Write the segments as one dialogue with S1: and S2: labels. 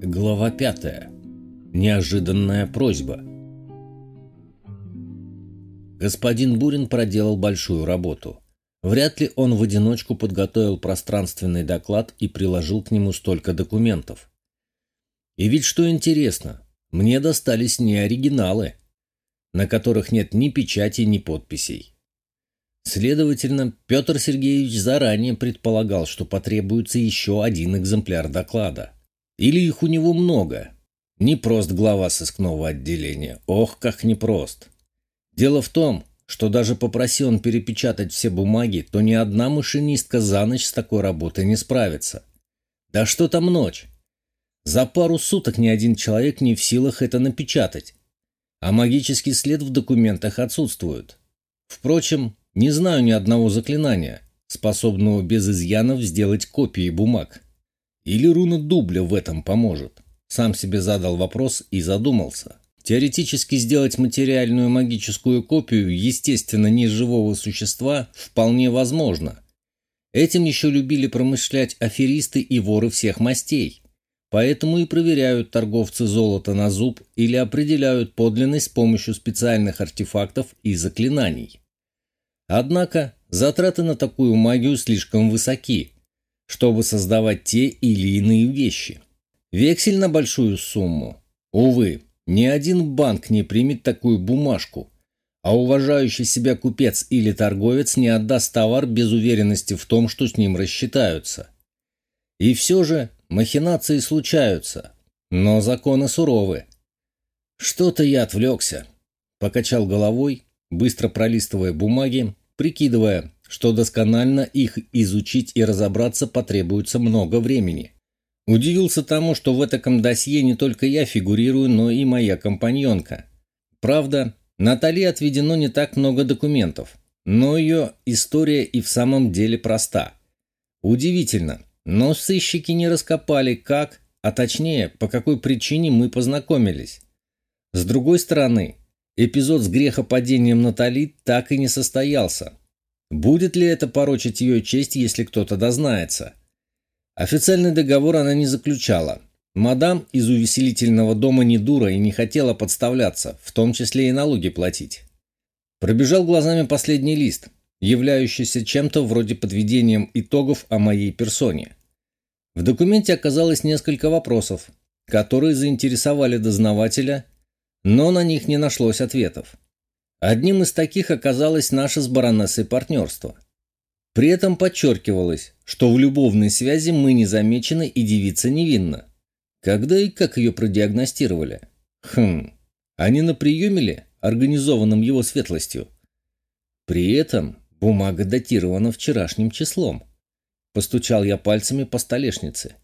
S1: Глава 5. Неожиданная просьба. Господин Бурин проделал большую работу. Вряд ли он в одиночку подготовил пространственный доклад и приложил к нему столько документов. И ведь что интересно, мне достались не оригиналы, на которых нет ни печати, ни подписей. Следовательно, Петр Сергеевич заранее предполагал, что потребуется еще один экземпляр доклада. Или их у него много. Непрост глава сыскного отделения. Ох, как непрост. Дело в том, что даже попроси он перепечатать все бумаги, то ни одна машинистка за ночь с такой работой не справится. Да что там ночь? За пару суток ни один человек не в силах это напечатать. А магический след в документах отсутствует. Впрочем, не знаю ни одного заклинания, способного без изъянов сделать копии бумаг. Или руна дубля в этом поможет? Сам себе задал вопрос и задумался. Теоретически сделать материальную магическую копию, естественно, неживого существа вполне возможно. Этим еще любили промышлять аферисты и воры всех мастей. Поэтому и проверяют торговцы золота на зуб или определяют подлинность с помощью специальных артефактов и заклинаний. Однако затраты на такую магию слишком высоки, чтобы создавать те или иные вещи. Вексель на большую сумму. Увы, ни один банк не примет такую бумажку, а уважающий себя купец или торговец не отдаст товар без уверенности в том, что с ним рассчитаются. И все же махинации случаются, но законы суровы. Что-то я отвлекся. Покачал головой, быстро пролистывая бумаги прикидывая, что досконально их изучить и разобраться потребуется много времени. Удивился тому, что в этом досье не только я фигурирую, но и моя компаньонка. Правда, Натали отведено не так много документов, но ее история и в самом деле проста. Удивительно, но сыщики не раскопали, как, а точнее, по какой причине мы познакомились. С другой стороны, Эпизод с грехопадением Натали так и не состоялся. Будет ли это порочить ее честь, если кто-то дознается? Официальный договор она не заключала. Мадам из увеселительного дома не дура и не хотела подставляться, в том числе и налоги платить. Пробежал глазами последний лист, являющийся чем-то вроде подведением итогов о моей персоне. В документе оказалось несколько вопросов, которые заинтересовали дознавателя но на них не нашлось ответов. Одним из таких оказалось наше с баронессой партнерство. При этом подчеркивалось, что в любовной связи мы не замечены и девица невинна. Когда и как ее продиагностировали? Хм, а не на приеме ли, организованном его светлостью? При этом бумага датирована вчерашним числом. Постучал я пальцами по столешнице.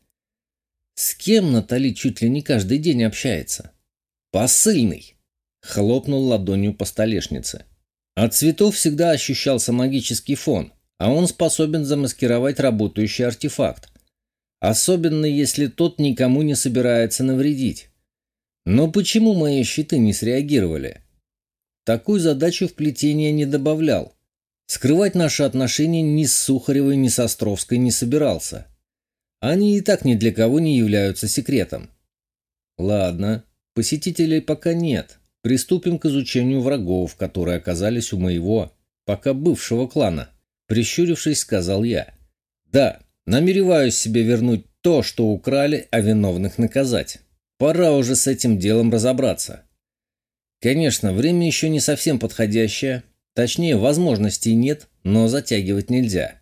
S1: С кем Натали чуть ли не каждый день общается? «Посыльный!» — хлопнул ладонью по столешнице. От цветов всегда ощущался магический фон, а он способен замаскировать работающий артефакт. Особенно если тот никому не собирается навредить. Но почему мои щиты не среагировали? Такую задачу в плетение не добавлял. Скрывать наши отношения ни с Сухаревой, ни с Островской не собирался. Они и так ни для кого не являются секретом. Ладно, Посетителей пока нет. Приступим к изучению врагов, которые оказались у моего, пока бывшего клана. Прищурившись, сказал я. Да, намереваюсь себе вернуть то, что украли, а виновных наказать. Пора уже с этим делом разобраться. Конечно, время еще не совсем подходящее, точнее, возможностей нет, но затягивать нельзя.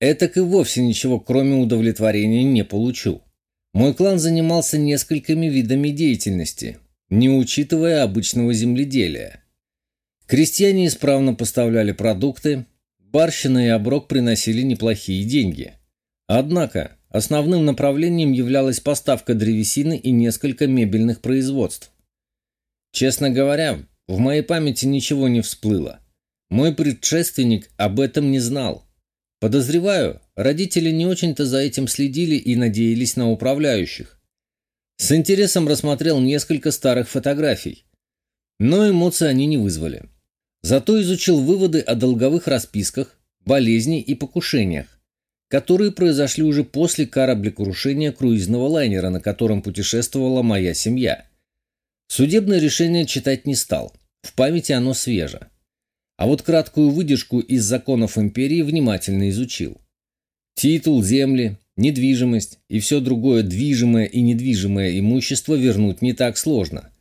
S1: Этак и вовсе ничего, кроме удовлетворения, не получу. Мой клан занимался несколькими видами деятельности, не учитывая обычного земледелия. Крестьяне исправно поставляли продукты, барщина и оброк приносили неплохие деньги. Однако основным направлением являлась поставка древесины и несколько мебельных производств. Честно говоря, в моей памяти ничего не всплыло. Мой предшественник об этом не знал. Подозреваю, родители не очень-то за этим следили и надеялись на управляющих. С интересом рассмотрел несколько старых фотографий, но эмоций они не вызвали. Зато изучил выводы о долговых расписках, болезней и покушениях, которые произошли уже после кораблекрушения круизного лайнера, на котором путешествовала моя семья. Судебное решение читать не стал. В памяти оно свеже. А вот краткую выдержку из законов империи внимательно изучил. Титул, земли, недвижимость и все другое движимое и недвижимое имущество вернуть не так сложно.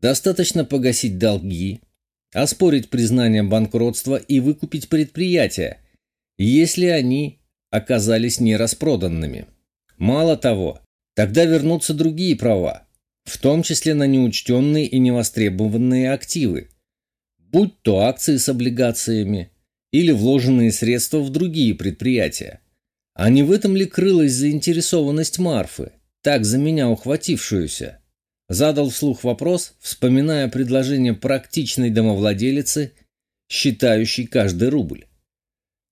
S1: Достаточно погасить долги, оспорить признание банкротства и выкупить предприятия, если они оказались нераспроданными. Мало того, тогда вернутся другие права, в том числе на неучтенные и невостребованные активы, будь то акции с облигациями или вложенные средства в другие предприятия. А не в этом ли крылась заинтересованность Марфы, так за меня ухватившуюся? Задал вслух вопрос, вспоминая предложение практичной домовладелицы, считающей каждый рубль.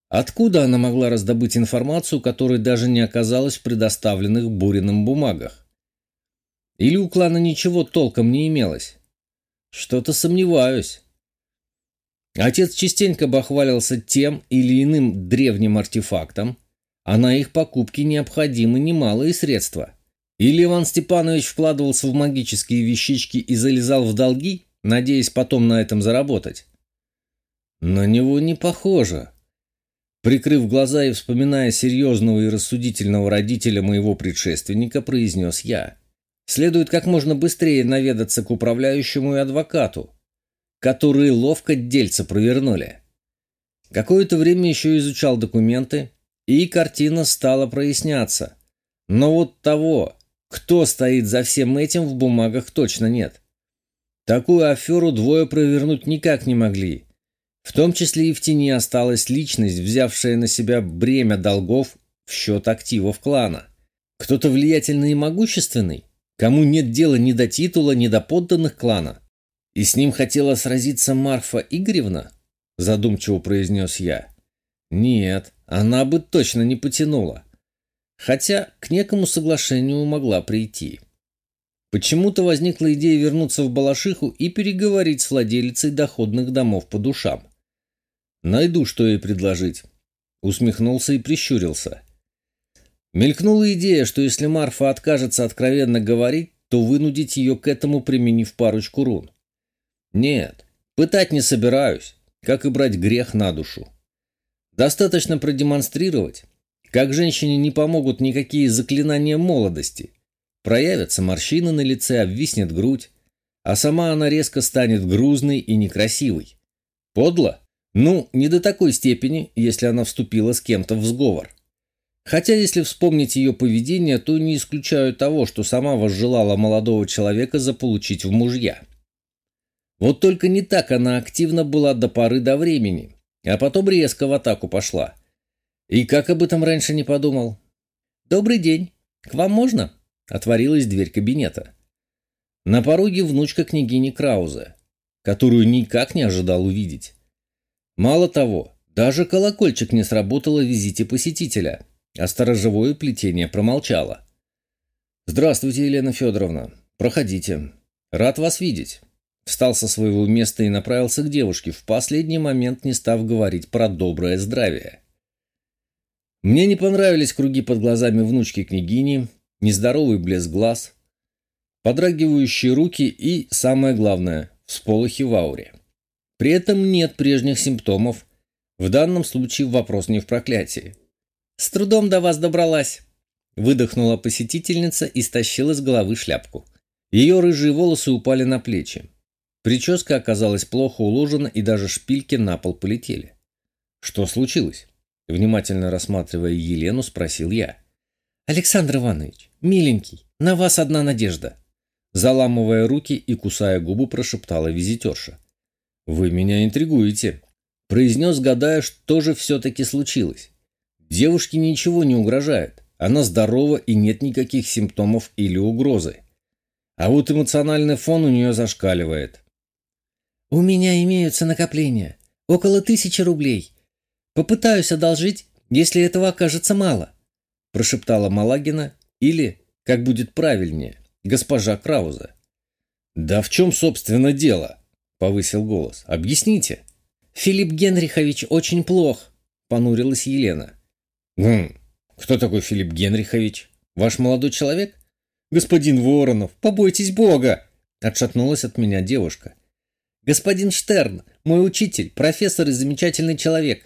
S1: Откуда она могла раздобыть информацию, которая даже не оказалась в предоставленных Буриным бумагах? Или у клана ничего толком не имелось? Что-то сомневаюсь. Отец частенько бахвалился тем или иным древним артефактом, а на их покупки необходимы немалые средства. Или Иван Степанович вкладывался в магические вещички и залезал в долги, надеясь потом на этом заработать? На него не похоже. Прикрыв глаза и вспоминая серьезного и рассудительного родителя моего предшественника, произнес я. Следует как можно быстрее наведаться к управляющему и адвокату, которые ловко дельца провернули. Какое-то время еще изучал документы, и картина стала проясняться. Но вот того, кто стоит за всем этим, в бумагах точно нет. Такую аферу двое провернуть никак не могли. В том числе и в тени осталась личность, взявшая на себя бремя долгов в счет активов клана. Кто-то влиятельный и могущественный, кому нет дела ни до титула, ни до подданных клана. И с ним хотела сразиться Марфа Игоревна? Задумчиво произнес я. Нет, она бы точно не потянула хотя к некому соглашению могла прийти. Почему-то возникла идея вернуться в Балашиху и переговорить с владелицей доходных домов по душам. Найду, что ей предложить. Усмехнулся и прищурился. Мелькнула идея, что если Марфа откажется откровенно говорить, то вынудить ее к этому, применив парочку рун. Нет, пытать не собираюсь, как и брать грех на душу. Достаточно продемонстрировать, как женщине не помогут никакие заклинания молодости. Проявятся морщины на лице, обвиснет грудь, а сама она резко станет грузной и некрасивой. Подло? Ну, не до такой степени, если она вступила с кем-то в сговор. Хотя, если вспомнить ее поведение, то не исключаю того, что сама возжелала молодого человека заполучить в мужья. Вот только не так она активно была до поры до времени, а потом резко в атаку пошла – и как об этом раньше не подумал? «Добрый день. К вам можно?» Отворилась дверь кабинета. На пороге внучка княгини Краузе, которую никак не ожидал увидеть. Мало того, даже колокольчик не сработал о визите посетителя, а сторожевое плетение промолчало. «Здравствуйте, Елена Федоровна. Проходите. Рад вас видеть». Встал со своего места и направился к девушке, в последний момент не став говорить про доброе здравие. Мне не понравились круги под глазами внучки княгини, нездоровый блеск глаз, подрагивающие руки и, самое главное, всполохи в ауре. При этом нет прежних симптомов. В данном случае вопрос не в проклятии. «С трудом до вас добралась», — выдохнула посетительница и стащила с головы шляпку. Ее рыжие волосы упали на плечи. Прическа оказалась плохо уложена, и даже шпильки на пол полетели. Что случилось? Внимательно рассматривая Елену, спросил я. «Александр Иванович, миленький, на вас одна надежда!» Заламывая руки и кусая губы, прошептала визитерша. «Вы меня интригуете», — произнес, гадая, что же все-таки случилось. Девушке ничего не угрожает, она здорова и нет никаких симптомов или угрозы. А вот эмоциональный фон у нее зашкаливает. «У меня имеются накопления. Около тысячи рублей. Попытаюсь одолжить, если этого окажется мало», – прошептала Малагина или, как будет правильнее, госпожа Крауза. «Да в чем, собственно, дело?» – повысил голос. «Объясните». «Филипп Генрихович очень плох», – понурилась Елена. «Гм, Кто такой Филипп Генрихович? Ваш молодой человек? Господин Воронов, побойтесь Бога! Отшатнулась от меня девушка. Господин Штерн, мой учитель, профессор и замечательный человек.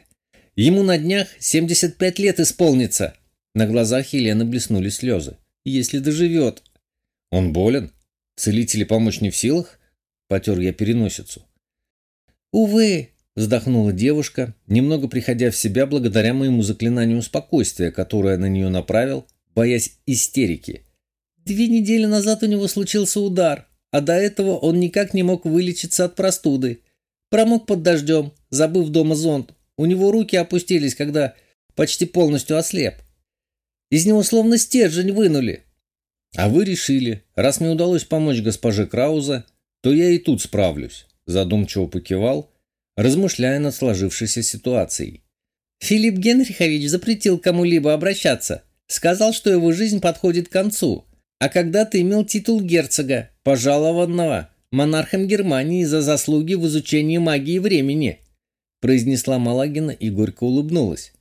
S1: Ему на днях 75 лет исполнится. На глазах Елены блеснули слезы. Если доживет. Он болен? Целители помочь не в силах? Потер я переносицу. Увы, вздохнула девушка, немного приходя в себя благодаря моему заклинанию спокойствия, которое на нее направил, боясь истерики. Две недели назад у него случился удар, а до этого он никак не мог вылечиться от простуды. Промок под дождем, забыв дома зонт. У него руки опустились, когда почти полностью ослеп. Из него словно стержень вынули. А вы решили, раз мне удалось помочь госпоже Крауза, то я и тут справлюсь, задумчиво покивал, размышляя над сложившейся ситуацией. Филипп Генрихович запретил кому-либо обращаться, сказал, что его жизнь подходит к концу, а когда-то имел титул герцога, пожалованного монархом Германии за заслуги в изучении магии времени, произнесла Малагина и горько улыбнулась.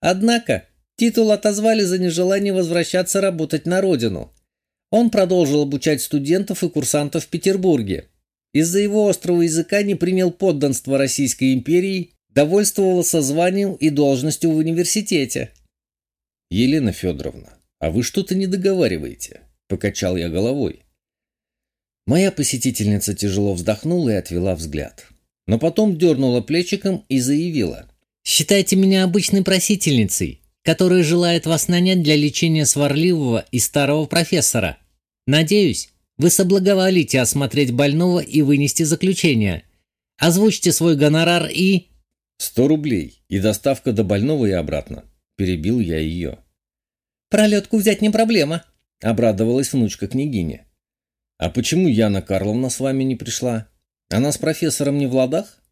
S1: Однако титул отозвали за нежелание возвращаться работать на родину. Он продолжил обучать студентов и курсантов в Петербурге. Из-за его острого языка не принял подданство Российской империи, довольствовался званием и должностью в университете. «Елена Федоровна, а вы что-то не договариваете?» – покачал я головой. Моя посетительница тяжело вздохнула и отвела взгляд. Но потом дернула плечиком и заявила. «Считайте меня обычной просительницей, которая желает вас нанять для лечения сварливого и старого профессора. Надеюсь, вы соблаговолите осмотреть больного и вынести заключение. Озвучьте свой гонорар и...» «Сто рублей и доставка до больного и обратно», – перебил я ее. «Пролетку взять не проблема», – обрадовалась внучка княгини. «А почему Яна Карловна с вами не пришла? Она с профессором не в ладах?»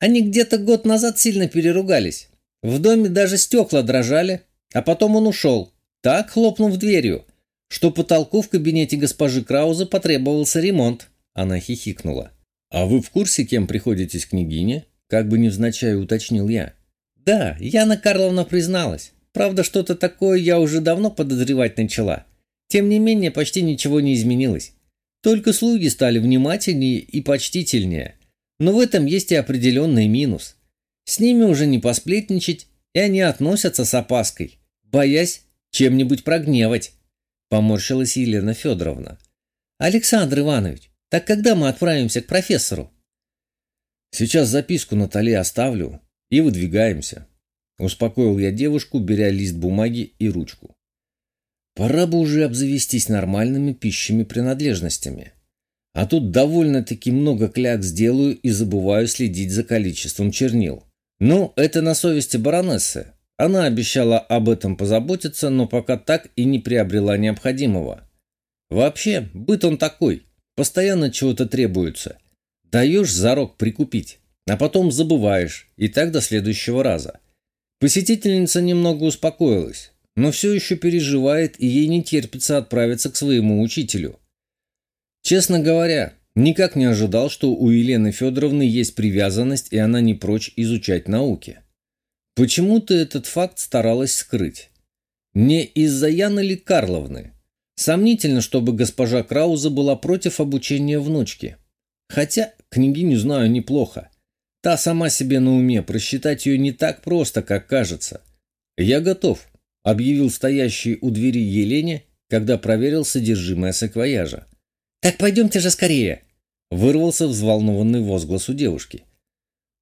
S1: «Они где-то год назад сильно переругались. В доме даже стекла дрожали, а потом он ушел, так хлопнув дверью, что потолку в кабинете госпожи Крауза потребовался ремонт». Она хихикнула. «А вы в курсе, кем приходитесь княгине?» Как бы невзначай уточнил я. «Да, Яна Карловна призналась. Правда, что-то такое я уже давно подозревать начала. Тем не менее, почти ничего не изменилось. Только слуги стали внимательнее и почтительнее. Но в этом есть и определенный минус. С ними уже не посплетничать, и они относятся с опаской, боясь чем-нибудь прогневать. Поморщилась Елена Федоровна. Александр Иванович, так когда мы отправимся к профессору? Сейчас записку Наталье оставлю и выдвигаемся. Успокоил я девушку, беря лист бумаги и ручку. Пора бы уже обзавестись нормальными пищими принадлежностями. А тут довольно-таки много кляк сделаю и забываю следить за количеством чернил. Ну, это на совести баронессы. Она обещала об этом позаботиться, но пока так и не приобрела необходимого. Вообще, быт он такой. Постоянно чего-то требуется. Даешь зарок прикупить, а потом забываешь, и так до следующего раза. Посетительница немного успокоилась но все еще переживает и ей не терпится отправиться к своему учителю. Честно говоря, никак не ожидал, что у Елены Федоровны есть привязанность, и она не прочь изучать науки. Почему-то этот факт старалась скрыть. Не из-за Яны ли Карловны? Сомнительно, чтобы госпожа Крауза была против обучения внучки. Хотя княгиню знаю неплохо. Та сама себе на уме, просчитать ее не так просто, как кажется. Я готов объявил стоящий у двери Елене, когда проверил содержимое саквояжа. «Так пойдемте же скорее!» — вырвался взволнованный возглас у девушки.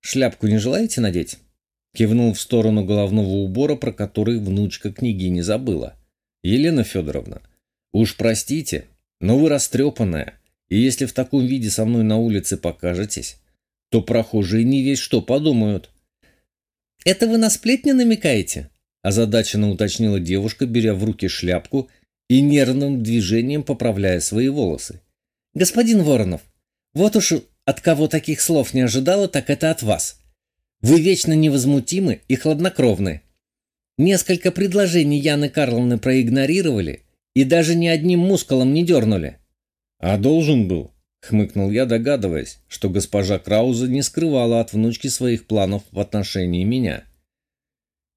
S1: «Шляпку не желаете надеть?» — кивнул в сторону головного убора, про который внучка княгини забыла. «Елена Федоровна, уж простите, но вы растрепанная, и если в таком виде со мной на улице покажетесь, то прохожие не весь что подумают». «Это вы на сплетни намекаете?» озадаченно уточнила девушка, беря в руки шляпку и нервным движением поправляя свои волосы. «Господин Воронов, вот уж от кого таких слов не ожидала, так это от вас. Вы вечно невозмутимы и хладнокровны. Несколько предложений Яны Карловны проигнорировали и даже ни одним мускулом не дернули». «А должен был», — хмыкнул я, догадываясь, что госпожа Крауза не скрывала от внучки своих планов в отношении меня.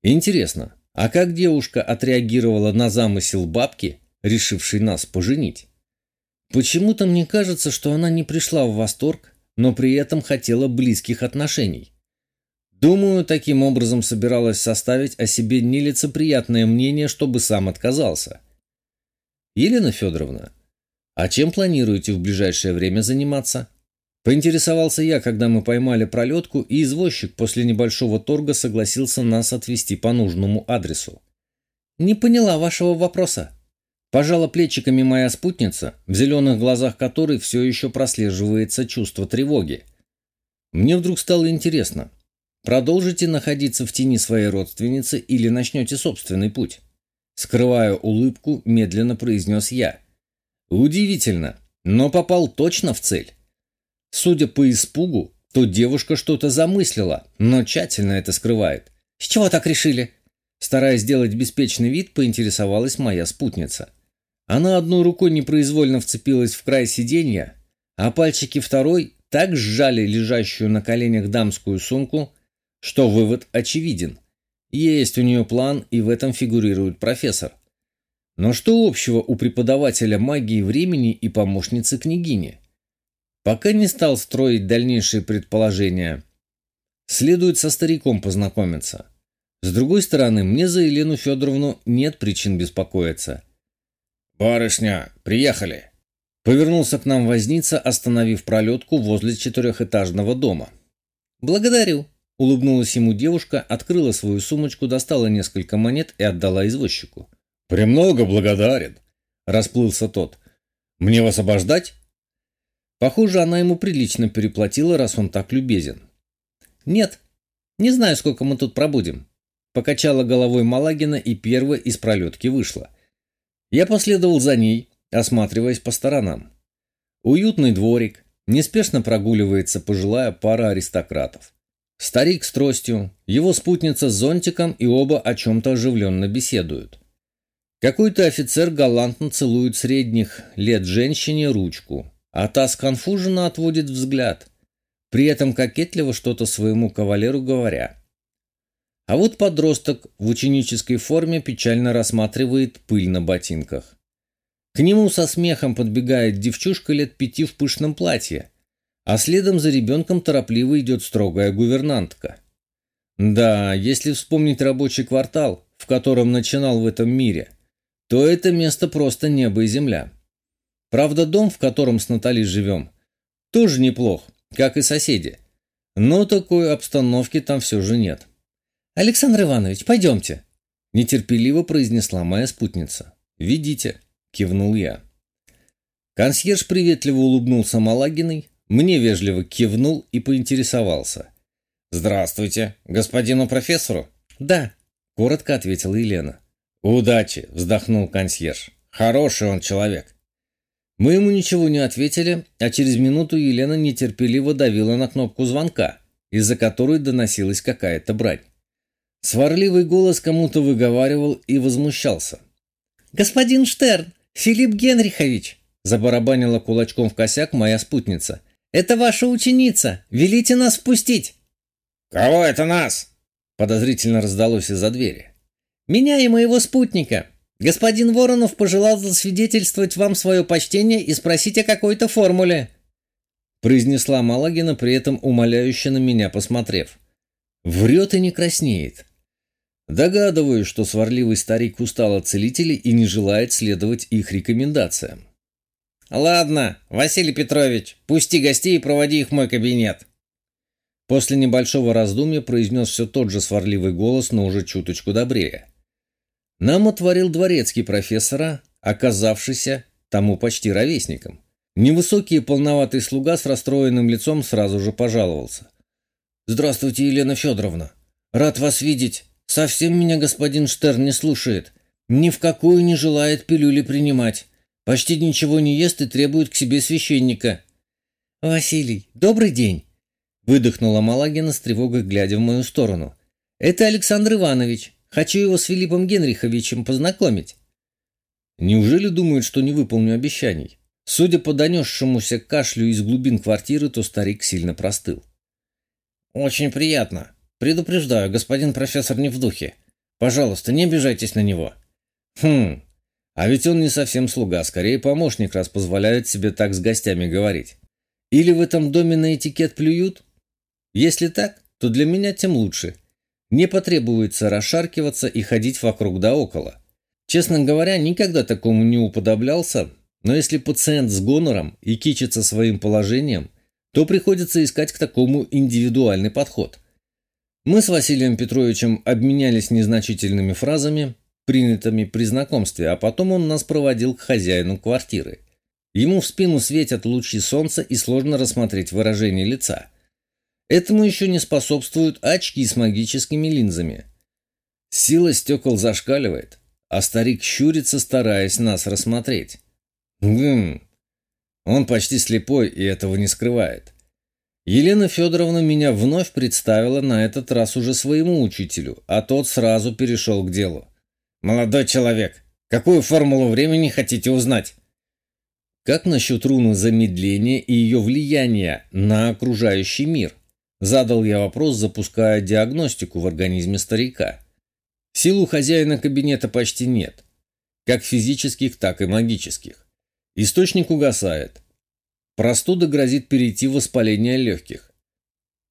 S1: Интересно, А как девушка отреагировала на замысел бабки, решившей нас поженить? Почему-то мне кажется, что она не пришла в восторг, но при этом хотела близких отношений. Думаю, таким образом собиралась составить о себе нелицеприятное мнение, чтобы сам отказался. Елена Федоровна, а чем планируете в ближайшее время заниматься? Поинтересовался я, когда мы поймали пролетку, и извозчик после небольшого торга согласился нас отвезти по нужному адресу. «Не поняла вашего вопроса». Пожала плечиками моя спутница, в зеленых глазах которой все еще прослеживается чувство тревоги. Мне вдруг стало интересно, продолжите находиться в тени своей родственницы или начнете собственный путь? Скрывая улыбку, медленно произнес я. Удивительно, но попал точно в цель. Судя по испугу, то девушка что-то замыслила, но тщательно это скрывает. «С чего так решили?» Стараясь сделать беспечный вид, поинтересовалась моя спутница. Она одной рукой непроизвольно вцепилась в край сиденья, а пальчики второй так сжали лежащую на коленях дамскую сумку, что вывод очевиден. Есть у нее план, и в этом фигурирует профессор. Но что общего у преподавателя магии времени и помощницы княгини? Пока не стал строить дальнейшие предположения. Следует со стариком познакомиться. С другой стороны, мне за Елену Федоровну нет причин беспокоиться. «Барышня, приехали!» Повернулся к нам возница, остановив пролетку возле четырехэтажного дома. «Благодарю!» — улыбнулась ему девушка, открыла свою сумочку, достала несколько монет и отдала извозчику.
S2: «Премного благодарен!» — расплылся тот. «Мне вас обождать?»
S1: Похоже, она ему прилично переплатила, раз он так любезен. «Нет, не знаю, сколько мы тут пробудем», — покачала головой Малагина и первая из пролетки вышла. Я последовал за ней, осматриваясь по сторонам. Уютный дворик, неспешно прогуливается пожилая пара аристократов. Старик с тростью, его спутница с зонтиком и оба о чем-то оживленно беседуют. Какой-то офицер галантно целует средних лет женщине ручку, а та сконфуженно отводит взгляд, при этом кокетливо что-то своему кавалеру говоря. А вот подросток в ученической форме печально рассматривает пыль на ботинках. К нему со смехом подбегает девчушка лет пяти в пышном платье, а следом за ребенком торопливо идет строгая гувернантка. Да, если вспомнить рабочий квартал, в котором начинал в этом мире, то это место просто небо и земля. Правда, дом, в котором с Натали живем, тоже неплох, как и соседи. Но такой обстановки там все же нет. «Александр Иванович, пойдемте!» Нетерпеливо произнесла моя спутница. «Ведите!» – кивнул я. Консьерж приветливо улыбнулся Малагиной, мне вежливо кивнул и поинтересовался.
S2: «Здравствуйте, господину профессору?»
S1: «Да», – коротко ответила Елена.
S2: «Удачи!» – вздохнул консьерж. «Хороший он человек.
S1: Мы ему ничего не ответили, а через минуту Елена нетерпеливо давила на кнопку звонка, из-за которой доносилась какая-то брань. Сварливый голос кому-то выговаривал и возмущался. «Господин Штерн! Филипп Генрихович!» Забарабанила кулачком в косяк моя спутница. «Это ваша ученица! Велите нас впустить!»
S2: «Кого это нас?»
S1: Подозрительно раздалось из-за двери. «Меня и моего спутника!» Господин Воронов пожелал засвидетельствовать вам свое почтение и спросить о какой-то формуле», произнесла Малагина, при этом умоляюще на меня посмотрев. Врет и не краснеет. Догадываюсь, что сварливый старик устал от целителей и не желает следовать их рекомендациям.
S2: «Ладно, Василий Петрович, пусти гостей и проводи их в мой кабинет».
S1: После небольшого раздумья произнес все тот же сварливый голос, но уже чуточку добрее. Нам отворил дворецкий профессора, оказавшийся тому почти ровесником. Невысокий и полноватый слуга с расстроенным лицом сразу же пожаловался. «Здравствуйте, Елена Федоровна. Рад вас видеть. Совсем меня господин Штерн не слушает. Ни в какую не желает пилюли принимать. Почти ничего не ест и требует к себе священника». «Василий, добрый день!» Выдохнула Малагина с тревогой, глядя в мою сторону. «Это Александр Иванович. Хочу его с Филиппом Генриховичем познакомить. Неужели думает, что не выполню обещаний? Судя по донесшемуся кашлю из глубин квартиры, то старик сильно простыл.
S2: «Очень приятно. Предупреждаю, господин профессор не в духе.
S1: Пожалуйста, не обижайтесь на него». «Хм, а ведь он не совсем слуга, скорее помощник, раз позволяет себе так с гостями говорить. Или в этом доме на этикет плюют? Если так, то для меня тем лучше. Не потребуется расшаркиваться и ходить вокруг да около. Честно говоря, никогда такому не уподоблялся, но если пациент с гонором и кичится своим положением, то приходится искать к такому индивидуальный подход. Мы с Василием Петровичем обменялись незначительными фразами, принятыми при знакомстве, а потом он нас проводил к хозяину квартиры. Ему в спину светят лучи солнца и сложно рассмотреть выражение лица. Этому еще не способствуют очки с магическими линзами. Сила стекол зашкаливает, а старик щурится, стараясь нас рассмотреть. Гм. Он почти слепой и этого не скрывает. Елена Федоровна меня вновь представила на этот раз уже своему учителю, а тот сразу перешел к делу. «Молодой человек, какую формулу времени хотите узнать?» «Как насчет руны замедления и ее влияния на окружающий мир?» Задал я вопрос, запуская диагностику в организме старика. Сил у хозяина кабинета почти нет, как физических, так и магических. Источник угасает. Простуда грозит перейти в воспаление легких.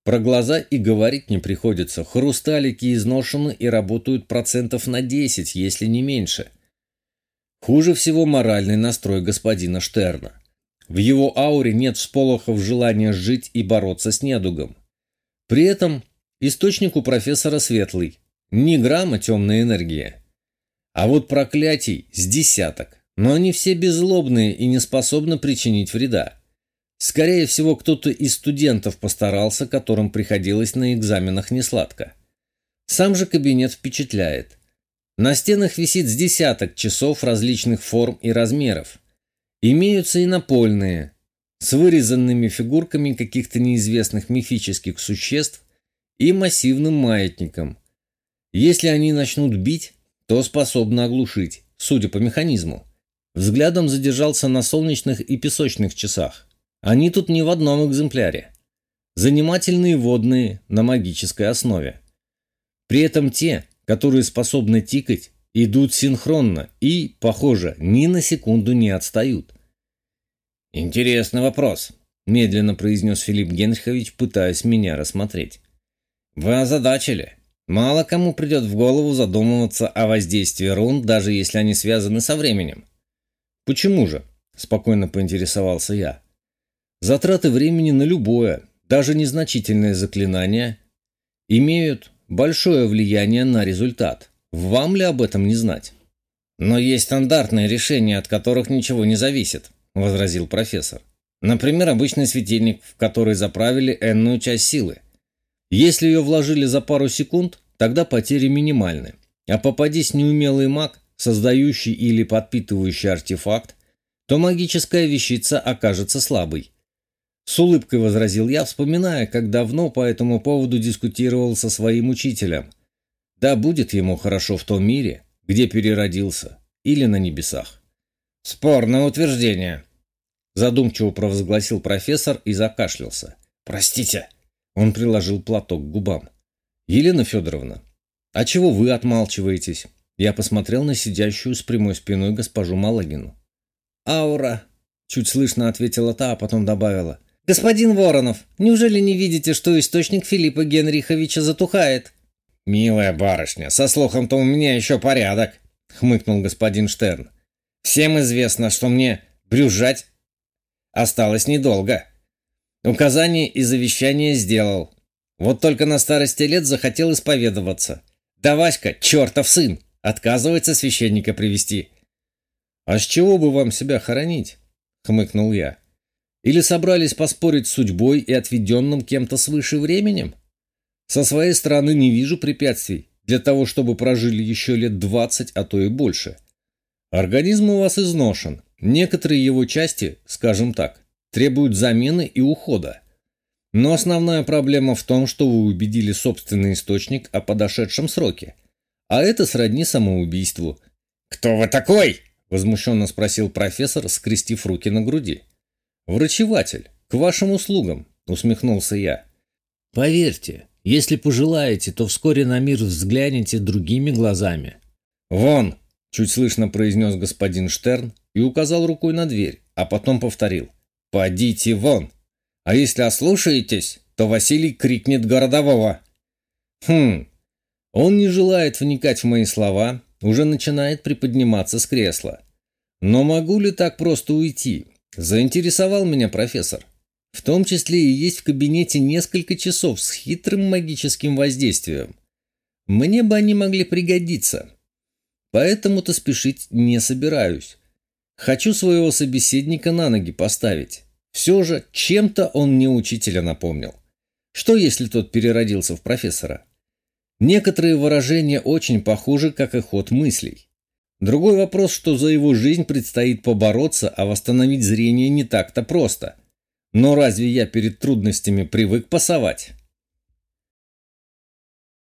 S1: Про глаза и говорить не приходится. Хрусталики изношены и работают процентов на 10, если не меньше. Хуже всего моральный настрой господина Штерна. В его ауре нет всполохов желания жить и бороться с недугом. При этом источник у профессора светлый, ни грамма темной энергии. А вот проклятий с десяток, но они все беззлобные и не способны причинить вреда. Скорее всего, кто-то из студентов постарался, которым приходилось на экзаменах несладко. Сам же кабинет впечатляет. На стенах висит с десяток часов различных форм и размеров. Имеются и напольные, с вырезанными фигурками каких-то неизвестных мифических существ и массивным маятником. Если они начнут бить, то способны оглушить, судя по механизму. Взглядом задержался на солнечных и песочных часах. Они тут не в одном экземпляре. Занимательные водные на магической основе. При этом те, которые способны тикать, идут синхронно и, похоже, ни на секунду не отстают. «Интересный вопрос», – медленно произнес Филипп Генрихович, пытаясь меня рассмотреть. «Вы озадачили. Мало кому придет в голову задумываться о воздействии рун, даже если они связаны со временем». «Почему же?» – спокойно поинтересовался я. Затраты времени на любое, даже незначительное заклинание имеют большое влияние на результат. Вам ли об этом не знать? Но есть стандартные решения, от которых ничего не зависит, возразил профессор. Например, обычный светильник, в который заправили энную часть силы. Если ее вложили за пару секунд, тогда потери минимальны. А попадись неумелый маг, создающий или подпитывающий артефакт, то магическая вещица окажется слабой. С улыбкой возразил я, вспоминая, как давно по этому поводу дискутировал со своим учителем. Да будет ему хорошо в том мире, где переродился, или на небесах. Спорное утверждение. Задумчиво провозгласил профессор и закашлялся. Простите. Он приложил платок к губам. Елена Федоровна, а чего вы отмалчиваетесь? Я посмотрел на сидящую с прямой спиной госпожу Малагину. «Аура!» – чуть слышно ответила та, а потом добавила. «Господин Воронов, неужели не видите, что источник Филиппа Генриховича затухает?» «Милая барышня, со слухом-то у меня еще порядок», — хмыкнул господин Штерн. «Всем известно, что мне брюзжать осталось недолго. Указание и завещание сделал. Вот только на старости лет захотел исповедоваться. Да Васька, чертов сын, отказывается священника привести. «А с чего бы вам себя хоронить?» — хмыкнул я. Или собрались поспорить с судьбой и отведенным кем-то свыше временем? Со своей стороны не вижу препятствий для того, чтобы прожили еще лет двадцать, а то и больше. Организм у вас изношен. Некоторые его части, скажем так, требуют замены и ухода. Но основная проблема в том, что вы убедили собственный источник о подошедшем сроке. А это сродни самоубийству. «Кто вы такой?» – возмущенно спросил профессор, скрестив руки на груди. «Врачеватель, к вашим услугам», — усмехнулся я. «Поверьте, Если пожелаете, то вскоре на мир взглянете другими глазами.
S2: «Вон!» – чуть слышно произнес господин Штерн и указал рукой на дверь, а потом повторил. «Подите вон! А если ослушаетесь, то Василий крикнет городового». «Хм, он не желает вникать в мои слова, уже начинает приподниматься с кресла. Но могу ли так просто уйти? Заинтересовал меня профессор. В том числе и есть в кабинете несколько часов с хитрым магическим воздействием. Мне бы они могли пригодиться. Поэтому-то спешить не собираюсь. Хочу своего собеседника на ноги поставить. Все же чем-то он мне учителя напомнил. Что если тот переродился в профессора? Некоторые выражения очень похожи, как и ход мыслей. Другой вопрос, что за его жизнь предстоит побороться, а восстановить зрение не так-то просто. Но разве я перед трудностями привык пасовать?